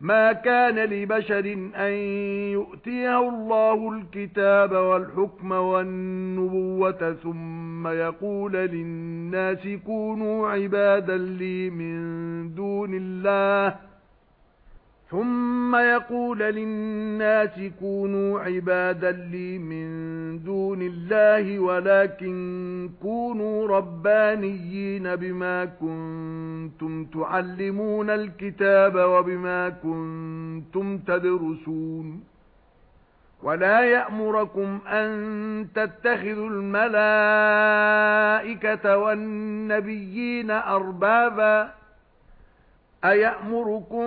مَا كَانَ لِبَشَرٍ أَن يُؤْتِيَهُ اللَّهُ الْكِتَابَ وَالْحُكْمَ وَالنُّبُوَّةَ ثُمَّ يَقُولَ لِلنَّاسِ كُونُوا عِبَادًا لِّي مِن دُونِ اللَّهِ ثُمَّ يَقُولُ لِلنَّاسِ كُونُوا عِبَادًا لِّي مِن دُونِ اللَّهِ وَلَكِن كُونُوا رَبَّانِيِّينَ بِمَا كُنتُمْ تُعَلِّمُونَ الْكِتَابَ وَبِمَا كُنتُمْ تَدْرُسُونَ. وَلَا يَأْمُرَكُمْ أَن تَتَّخِذُوا الْمَلَائِكَةَ وَالنَّبِيِّينَ أَرْبَابًا. أَيَأْمُرُكُم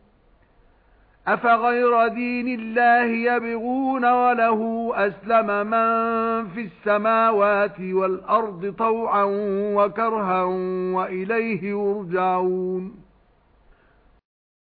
أَفَغَيْرَ دِينِ اللَّهِ يَبْغُونَ وَلَهُ أَسْلَمَ مَن فِي السَّمَاوَاتِ وَالْأَرْضِ طَوْعًا وَكَرْهًا وَإِلَيْهِ يُرْجَعُونَ